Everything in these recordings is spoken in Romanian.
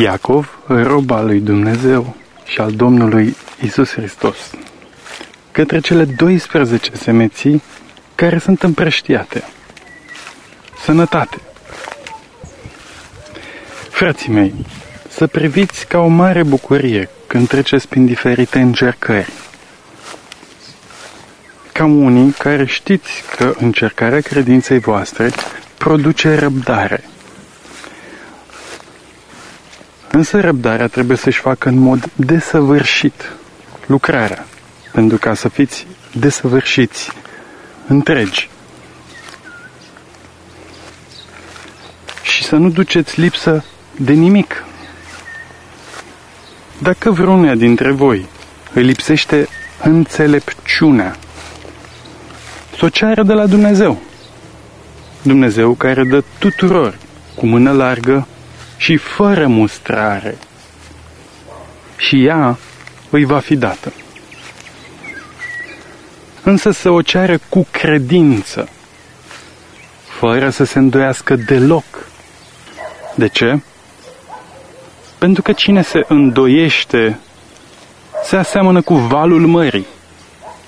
Iacov, rob al lui Dumnezeu și al Domnului Isus Hristos, către cele 12 semeții care sunt împrăștiate. Sănătate! Frații mei, să priviți ca o mare bucurie când treceți prin diferite încercări. Ca unii care știți că încercarea credinței voastre produce răbdare – Însă răbdarea trebuie să-și facă în mod desăvârșit lucrarea, pentru ca să fiți desăvârșiți, întregi. Și să nu duceți lipsă de nimic. Dacă vreunia dintre voi îi lipsește înțelepciunea, să o ceară de la Dumnezeu. Dumnezeu care dă tuturor cu mână largă și fără mustrare. Și ea îi va fi dată. Însă să o ceară cu credință, fără să se îndoiască deloc. De ce? Pentru că cine se îndoiește se aseamănă cu valul mării,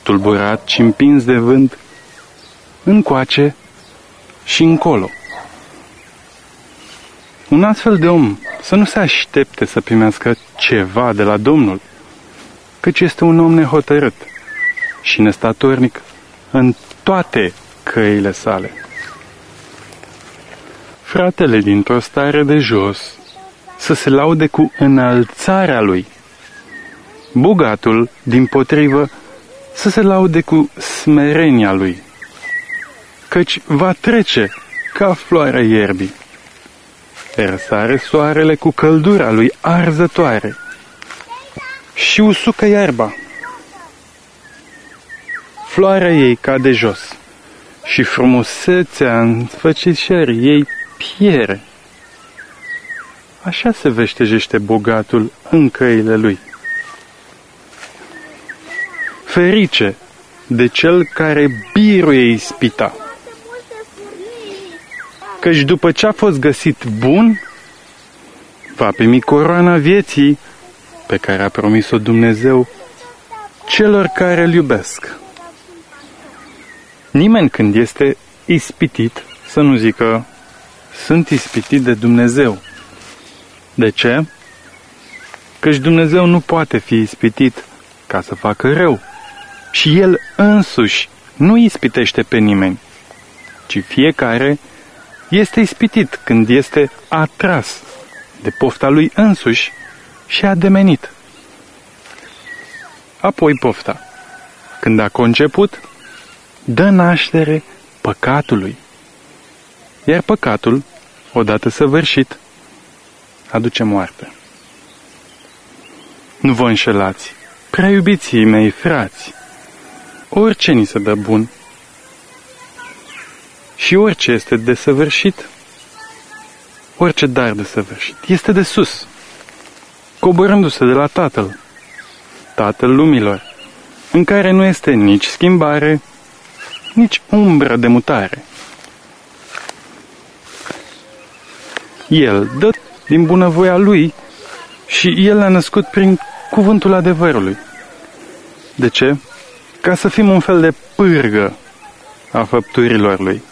tulburat și împins de vânt încoace și încolo. Un astfel de om să nu se aștepte să primească ceva de la Domnul, căci este un om nehotărât și nestatornic în toate căile sale. Fratele dintr-o stare de jos să se laude cu înălțarea lui. Bogatul, din potrivă, să se laude cu smerenia lui, căci va trece ca floarea ierbii. Răsare soarele cu căldura lui arzătoare și usucă iarba. Floarea ei cade jos și frumusețea în sfăcișării ei piere. Așa se veștejește bogatul în căile lui. Ferice de cel care biruie ispita căci după ce a fost găsit bun, va primi coroana vieții pe care a promis-o Dumnezeu celor care îl iubesc. Nimeni când este ispitit să nu zică sunt ispitit de Dumnezeu. De ce? Căci Dumnezeu nu poate fi ispitit ca să facă rău. Și El însuși nu ispitește pe nimeni, ci fiecare este ispitit când este atras de pofta lui însuși și a demenit. Apoi pofta, când a conceput, dă naștere păcatului. Iar păcatul, odată săvârșit, aduce moarte. Nu vă înșelați, prea iubiții mei frați, orice ni se dă bun, și orice este desăvârșit, orice dar desăvârșit, este de sus, coborându-se de la Tatăl, Tatăl lumilor, în care nu este nici schimbare, nici umbră de mutare. El dă din bunăvoia lui și el a născut prin cuvântul adevărului. De ce? Ca să fim un fel de pârgă a făpturilor lui.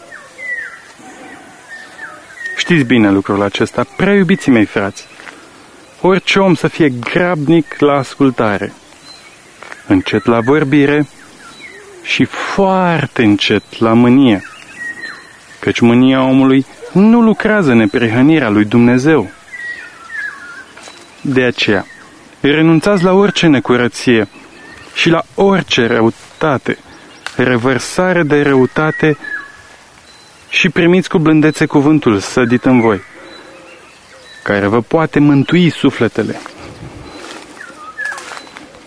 Știți bine lucrul acesta, prea iubiții mei frați. Orice om să fie grabnic la ascultare, încet la vorbire și foarte încet la mânie, căci mânia omului nu lucrează neprihănirea lui Dumnezeu. De aceea, renunțați la orice necurăție și la orice răutate, revărsare de răutate și primiți cu blândețe cuvântul sădit în voi, care vă poate mântui sufletele.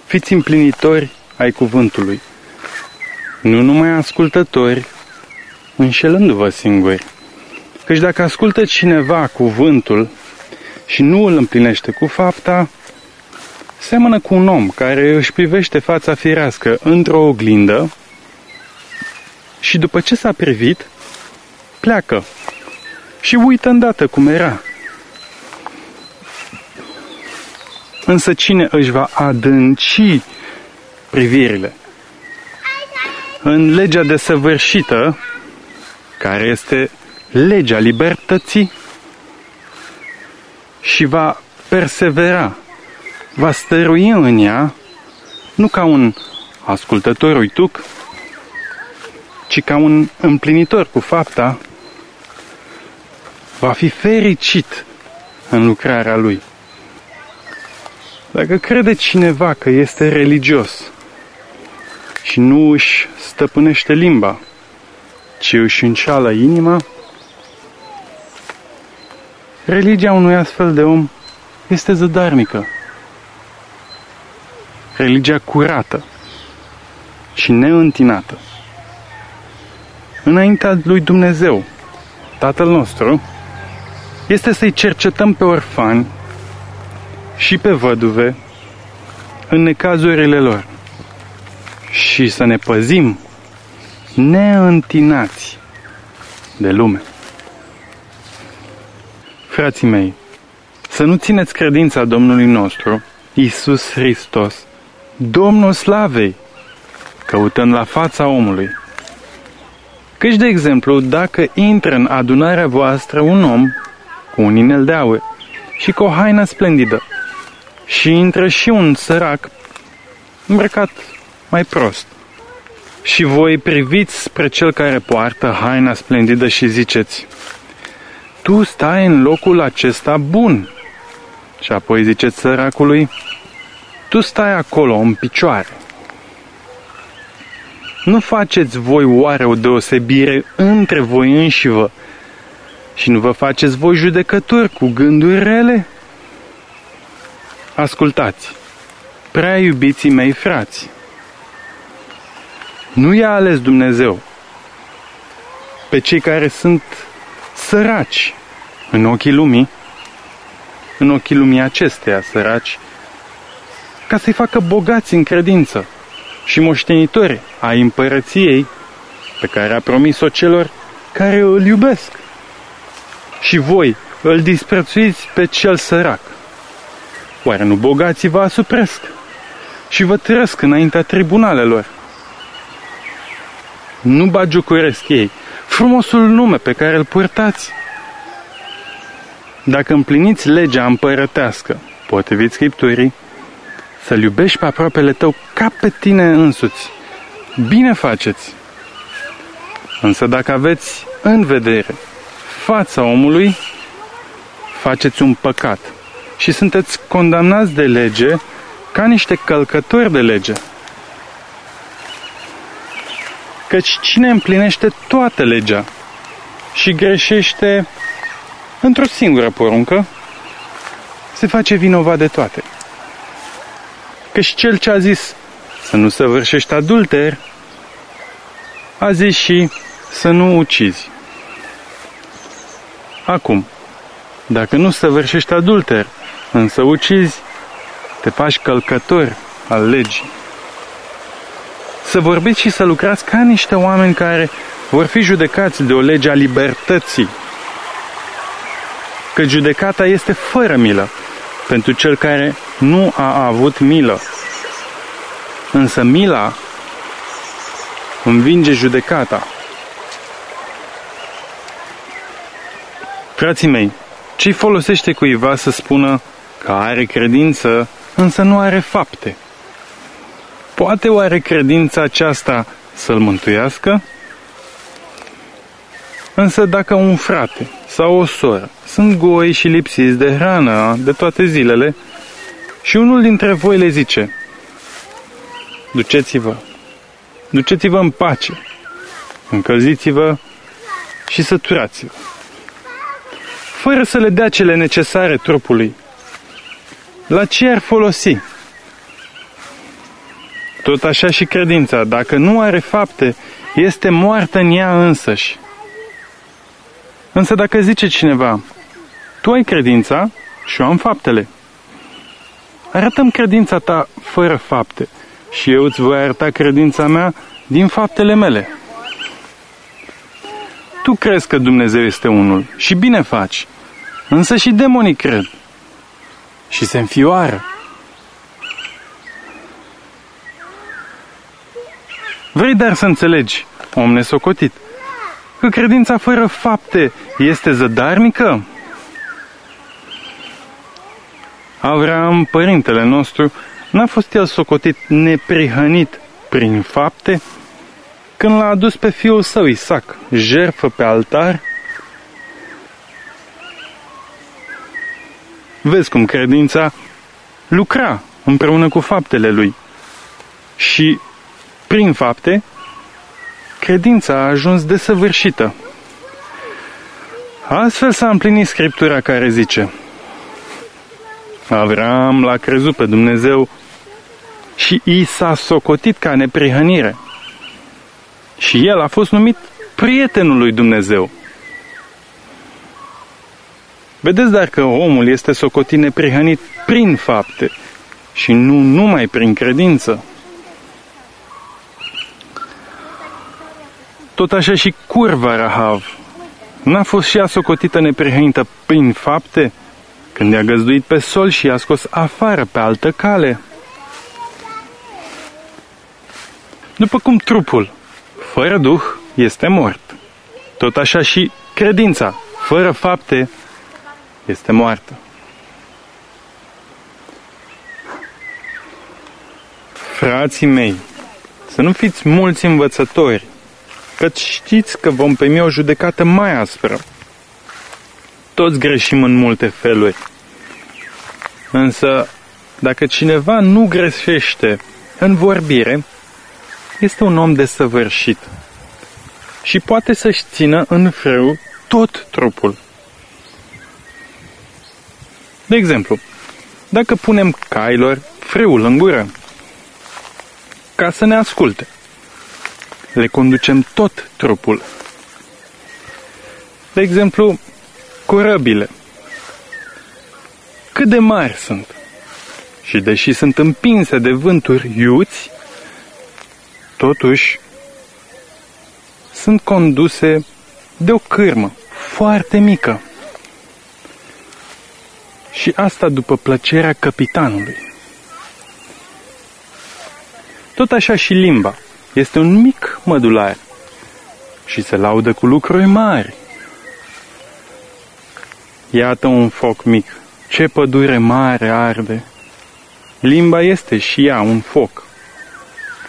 Fiți împlinitori ai cuvântului, nu numai ascultători, înșelându-vă singuri. Căci dacă ascultă cineva cuvântul și nu îl împlinește cu fapta, seamănă cu un om care își privește fața firească într-o oglindă și după ce s-a privit, pleacă și uită îndată cum era. Însă cine își va adânci privirile în legea desăvârșită, care este legea libertății, și va persevera, va stărui în ea, nu ca un ascultător uituc, ci ca un împlinitor cu fapta, va fi fericit în lucrarea lui. Dacă crede cineva că este religios și nu își stăpânește limba, ci își înceală inima, religia unui astfel de om este zădarnică. Religia curată și neîntinată. Înaintea lui Dumnezeu, Tatăl nostru, este să-i cercetăm pe orfani și pe văduve în necazurile lor și să ne păzim neîntinați de lume. Frații mei, să nu țineți credința Domnului nostru, Isus Hristos, Domnul Slavei, căutând la fața omului. Căci, de exemplu, dacă intră în adunarea voastră un om cu un inel de aur și cu o haină splendidă și intră și un sărac îmbrăcat mai prost. Și voi priviți spre cel care poartă haina splendidă și ziceți, Tu stai în locul acesta bun. Și apoi ziceți săracului, Tu stai acolo în picioare. Nu faceți voi oare o deosebire între voi înșivă și nu vă faceți voi judecători cu gânduri rele? Ascultați, prea iubiții mei frați, nu i-a ales Dumnezeu pe cei care sunt săraci în ochii lumii, în ochii lumii acesteia săraci, ca să-i facă bogați în credință și moștenitori a împărăției pe care a promis-o celor care îl iubesc. Și voi îl disprețuiți pe cel sărac. Oare nu bogații vă asupresc și vă trăsc înaintea tribunalelor? Nu bagiucuresc ei frumosul nume pe care îl purtați. Dacă împliniți legea împărătească, potrivit Scripturii, să-L iubești pe aproapele tău ca pe tine însuți. Bine faceți! Însă dacă aveți în vedere fața omului, faceți un păcat și sunteți condamnați de lege ca niște călcători de lege. Căci cine împlinește toată legea și greșește într-o singură poruncă, se face vinovat de toate. Căci cel ce a zis să nu săvârșești adulter, a zis și să nu ucizi. Acum, dacă nu săvârșești adulter, însă ucizi, te faci călcător al legii. Să vorbiți și să lucrați ca niște oameni care vor fi judecați de o lege a libertății. Că judecata este fără milă pentru cel care nu a avut milă. Însă mila învinge judecata. Frații mei, ce folosește cuiva să spună că are credință, însă nu are fapte? Poate oare credința aceasta să-l mântuiască? Însă dacă un frate sau o soră sunt goi și lipsiți de hrană de toate zilele și unul dintre voi le zice, duceți-vă, duceți-vă în pace, încălziți-vă și săturați-vă, fără să le dea cele necesare trupului. La ce ar folosi? Tot așa și credința, dacă nu are fapte, este moartă în ea însăși. Însă dacă zice cineva, tu ai credința și eu am faptele. Arătăm credința ta fără fapte și eu îți voi arăta credința mea din faptele mele. Tu crezi că Dumnezeu este unul și bine faci, însă și demonii cred și se înfioară. Vrei dar să înțelegi, om nesocotit, că credința fără fapte este zădarnică? Avram, părintele nostru, n-a fost el socotit neprihănit prin fapte? Când l-a adus pe fiul său Isaac, jerfă pe altar? Vezi cum credința lucra împreună cu faptele lui. Și, prin fapte, credința a ajuns desăvârșită. Astfel s-a împlinit Scriptura care zice Avram l-a crezut pe Dumnezeu și i s-a socotit ca neprihănire. Și el a fost numit prietenul lui Dumnezeu. Vedeți dar că omul este socotit neprihănit prin fapte și nu numai prin credință. Tot așa și curva Rahav n-a fost și ea socotită neprihănită prin fapte când i-a găzduit pe sol și i-a scos afară pe altă cale. După cum trupul, fără duh, este mort, tot așa și credința, fără fapte, este moartă. Frații mei, să nu fiți mulți învățători, căci știți că vom primi o judecată mai aspră. Toți greșim în multe feluri. Însă, dacă cineva nu greșește în vorbire, este un om desăvârșit și poate să-și țină în frâu tot trupul. De exemplu, dacă punem cailor frâul în gură, ca să ne asculte, le conducem tot trupul. De exemplu, corăbile. Cât de mari sunt și deși sunt împinse de vânturi iuți, totuși sunt conduse de o cârmă foarte mică. Și asta după plăcerea capitanului. Tot așa și limba este un mic mădular și se laudă cu lucruri mari. Iată un foc mic, ce pădure mare arde. Limba este și ea un foc.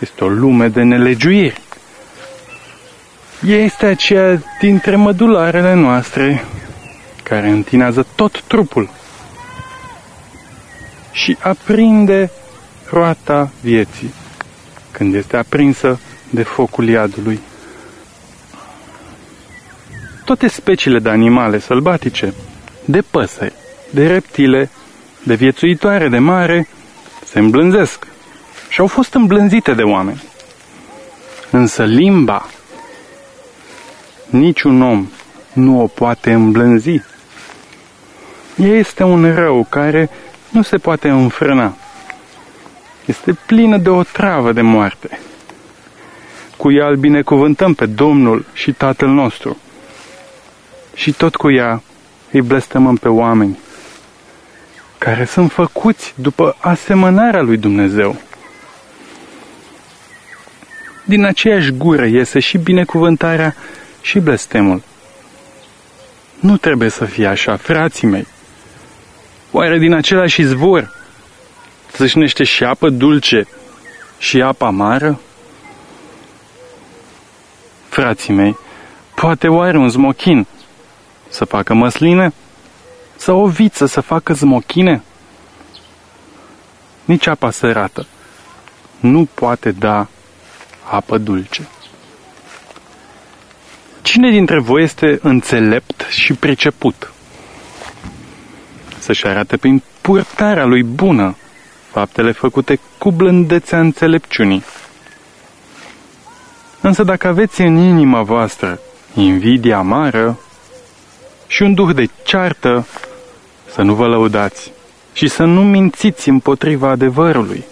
Este o lume de nelegiuiri. Este aceea dintre mădularele noastre care întinează tot trupul și aprinde roata vieții când este aprinsă de focul iadului. Toate speciile de animale sălbatice, de păsări, de reptile, de viețuitoare de mare, se îmblânzesc și au fost îmblânzite de oameni. Însă limba, niciun om nu o poate îmblânzi. Ea este un rău care nu se poate înfrâna. Este plină de o travă de moarte. Cu ea îl binecuvântăm pe Domnul și Tatăl nostru. Și tot cu ea îi blestămăm pe oameni, care sunt făcuți după asemănarea lui Dumnezeu. Din aceeași gură iese și binecuvântarea și blestemul. Nu trebuie să fie așa, frații mei. Oare din același izvor țâșnește și apă dulce și apă amară? Frații mei, poate oare un smochin să facă măsline? Sau o viță să facă smochine? Nici apa sărată nu poate da apă dulce. Cine dintre voi este înțelept și priceput? Să-și arate prin purtarea lui bună faptele făcute cu blândețea înțelepciunii. Însă dacă aveți în inima voastră invidia amară și un duh de ceartă, să nu vă lăudați și să nu mințiți împotriva adevărului.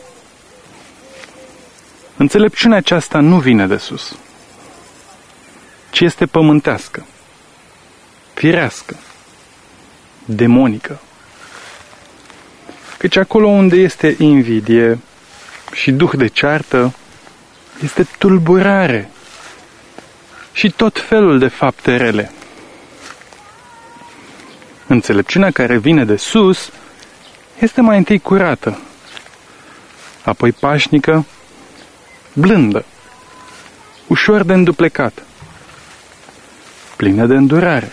Înțelepciunea aceasta nu vine de sus, ci este pământească, firească, demonică. Căci acolo unde este invidie și duh de ceartă, este tulburare și tot felul de fapte rele. Înțelepciunea care vine de sus este mai întâi curată, apoi pașnică, blândă, ușor de înduplecat, plină de îndurare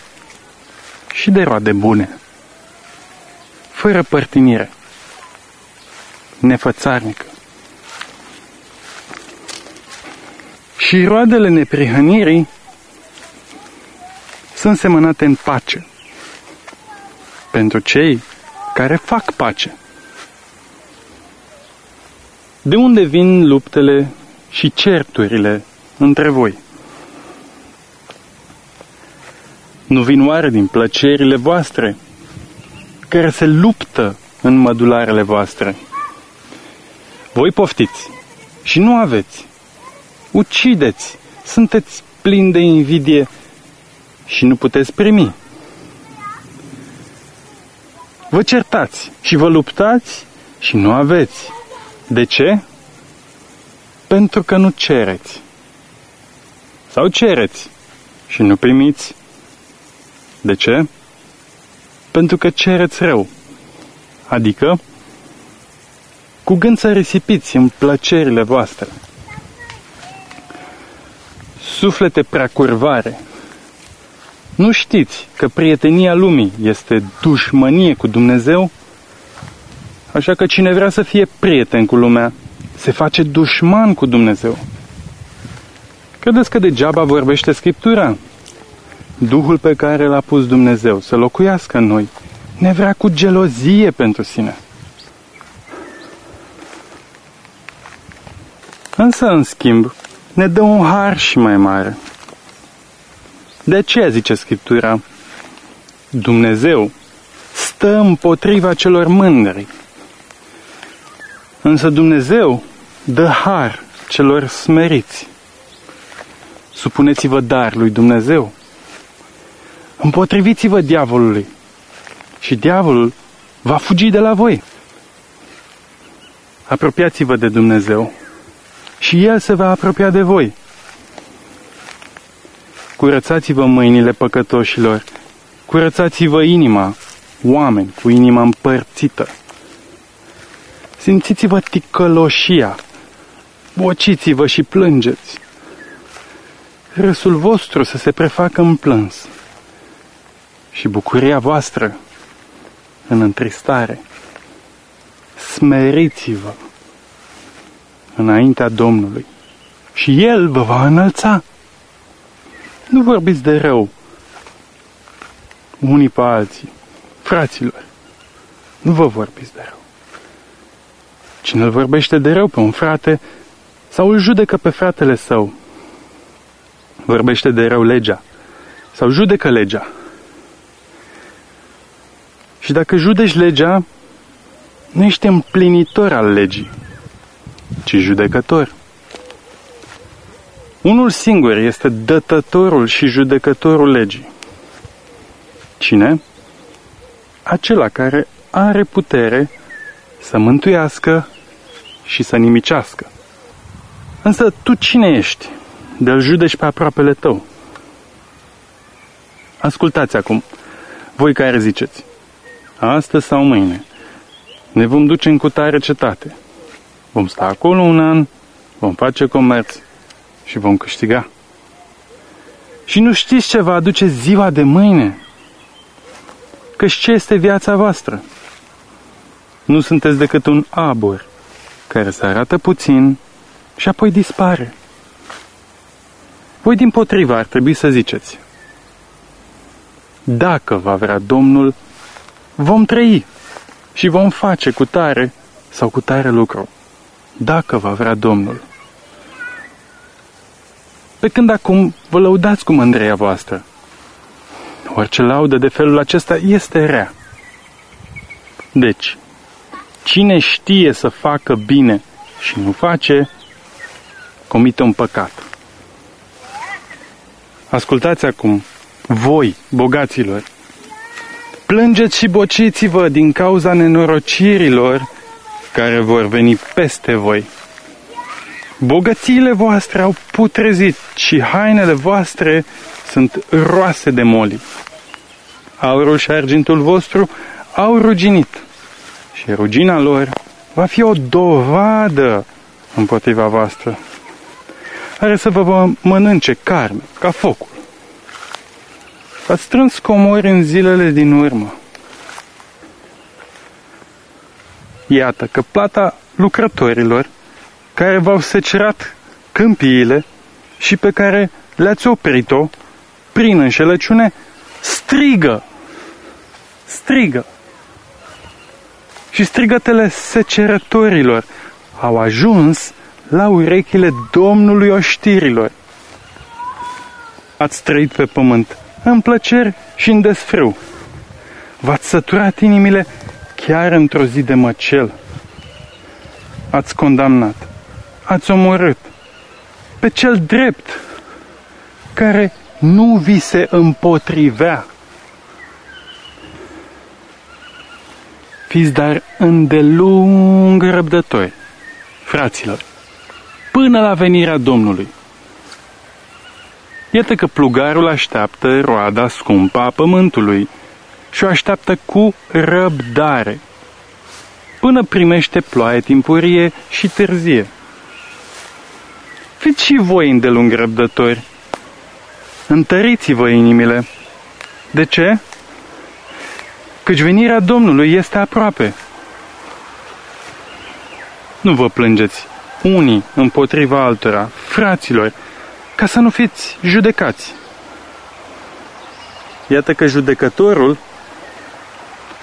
și de roade bune, fără părtinire, nefățarnică. Și roadele neprihănirii sunt semănate în pace pentru cei care fac pace. De unde vin luptele și certurile între voi? Nu vin oare din plăcerile voastre, care se luptă în mădularele voastre? Voi poftiți și nu aveți. Ucideți, sunteți plini de invidie și nu puteți primi. Vă certați și vă luptați și nu aveți. De ce? Pentru că nu cereți. Sau cereți și nu primiți. De ce? Pentru că cereți rău. Adică, cu gând să risipiți în plăcerile voastre. Suflete prea curvare, nu știți că prietenia lumii este dușmănie cu Dumnezeu? Așa că cine vrea să fie prieten cu lumea, se face dușman cu Dumnezeu. Credeți că degeaba vorbește Scriptura? Duhul pe care l-a pus Dumnezeu să locuiască în noi ne vrea cu gelozie pentru sine. Însă, în schimb, ne dă un har și mai mare – de ce zice Scriptura? Dumnezeu stă împotriva celor mândri. Însă Dumnezeu dă har celor smeriți. Supuneți-vă dar lui Dumnezeu. Împotriviți-vă diavolului și diavolul va fugi de la voi. Apropiați-vă de Dumnezeu și El se va apropia de voi. Curățați-vă mâinile păcătoșilor, curățați-vă inima, oameni cu inima împărțită. Simțiți-vă ticăloșia, bociți-vă și plângeți. Râsul vostru să se prefacă în plâns și bucuria voastră în întristare. Smeriți-vă înaintea Domnului și El vă va înălța. Nu vorbiți de rău unii pe alții. Fraților, nu vă vorbiți de rău. Cine îl vorbește de rău pe un frate sau îl judecă pe fratele său, vorbește de rău legea sau judecă legea. Și dacă judeci legea, nu ești împlinitor al legii, ci judecător. Unul singur este dătătorul și judecătorul legii. Cine? Acela care are putere să mântuiască și să nimicească. Însă tu cine ești de-l judeci pe aproapele tău? Ascultați acum, voi care ziceți, astăzi sau mâine, ne vom duce în cutare cetate. Vom sta acolo un an, vom face comerț, și vom câștiga. Și nu știți ce va aduce ziua de mâine? Căci ce este viața voastră? Nu sunteți decât un abur care se arată puțin și apoi dispare. Voi din potriva ar trebui să ziceți, dacă va vrea Domnul, vom trăi și vom face cu tare sau cu tare lucru, dacă va vrea Domnul pe când acum vă lăudați cu mândria voastră. Orice laudă de felul acesta este rea. Deci, cine știe să facă bine și nu face, comite un păcat. Ascultați acum, voi, bogaților, plângeți și bociți-vă din cauza nenorocirilor care vor veni peste voi Bogățiile voastre au putrezit și hainele voastre sunt roase de moli. Aurul și argintul vostru au ruginit și rugina lor va fi o dovadă împotriva voastră. Are să vă mănânce carne, ca focul. Ați strâns comori în zilele din urmă. Iată că plata lucrătorilor care v-au secerat câmpiile și pe care le-ați oprit-o prin înșelăciune, strigă, strigă. Și strigătele secerătorilor au ajuns la urechile Domnului oștirilor. Ați trăit pe pământ în plăceri și în desfrâu. V-ați săturat inimile chiar într-o zi de măcel. Ați condamnat, ați omorât pe cel drept care nu vi se împotrivea. Fiți dar îndelung răbdători, fraților, până la venirea Domnului. Iată că plugarul așteaptă roada scumpă a pământului și o așteaptă cu răbdare, până primește ploaie timpurie și târzie. Fiți și voi îndelung răbdători, întăriți-vă inimile. De ce? Căci venirea Domnului este aproape. Nu vă plângeți unii împotriva altora, fraților, ca să nu fiți judecați. Iată că judecătorul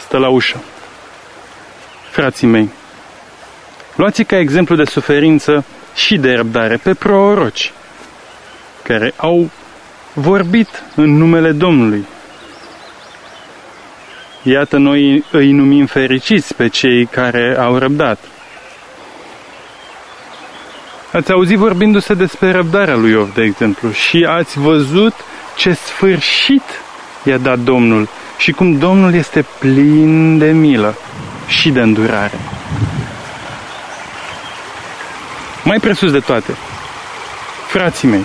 stă la ușă. Frații mei, luați ca exemplu de suferință și de răbdare pe proroci, care au vorbit în numele Domnului. Iată, noi îi numim fericiți pe cei care au răbdat. Ați auzit vorbindu-se despre răbdarea lui Iov, de exemplu, și ați văzut ce sfârșit i-a dat Domnul și cum Domnul este plin de milă și de îndurare. Mai presus de toate, frații mei,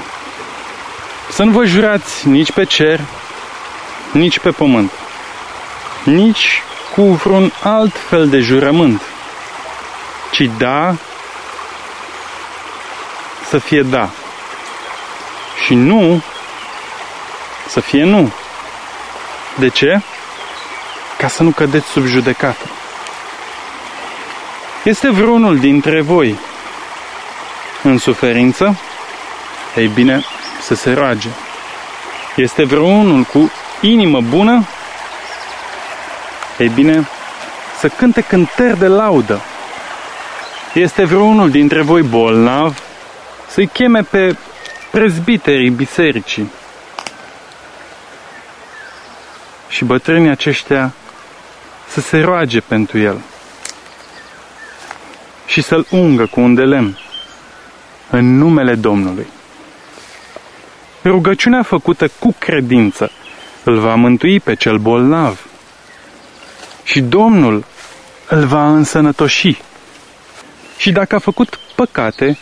să nu vă jurați nici pe cer, nici pe pământ, nici cu vreun alt fel de jurământ, ci da să fie da și nu să fie nu. De ce? Ca să nu cădeți sub judecată. Este vreunul dintre voi în suferință? Ei bine, să se roage. Este vreunul cu inimă bună? Ei bine, să cânte cântări de laudă. Este vreunul dintre voi bolnav? Să-i cheme pe prezbiterii bisericii. Și bătrânii aceștia să se roage pentru el și să-l ungă cu un de lemn în numele Domnului. Rugăciunea făcută cu credință îl va mântui pe cel bolnav și Domnul îl va însănătoși. Și dacă a făcut păcate,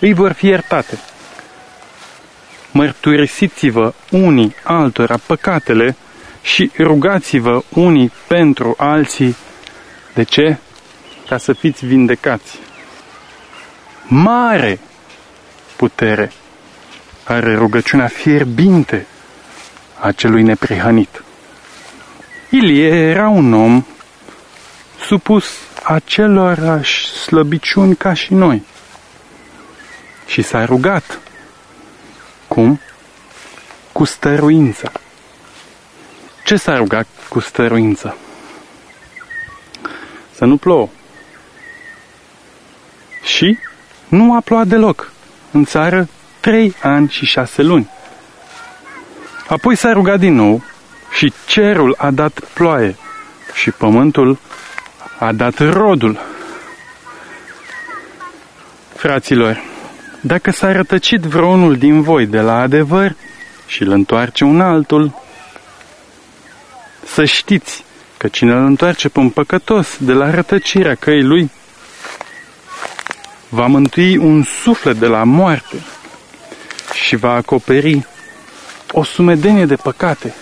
îi vor fi iertate. Mărturisiți-vă unii altora păcatele și rugați-vă unii pentru alții. De ce? Ca să fiți vindecați. Mare putere are rugăciunea fierbinte a celui neprihănit. Ilie era un om supus acelorași slăbiciuni ca și noi și s-a rugat. Cum? Cu stăruință. Ce s-a rugat cu stăruință? Să nu plouă. Și nu a plouat deloc în țară trei ani și șase luni. Apoi s-a rugat din nou și cerul a dat ploaie și pământul a dat rodul. Fraților, dacă s-a rătăcit vreunul din voi de la adevăr și îl întoarce un altul, să știți că cine îl întoarce pe un păcătos de la rătăcirea căii lui, va mântui un suflet de la moarte și va acoperi o sumedenie de păcate.